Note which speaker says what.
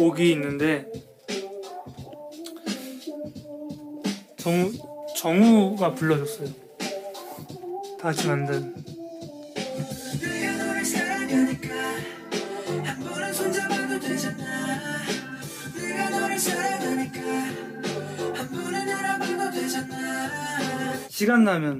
Speaker 1: 곡이 있는데 정우 정우가 불러줬어요. 다 같이 만든 시간 나면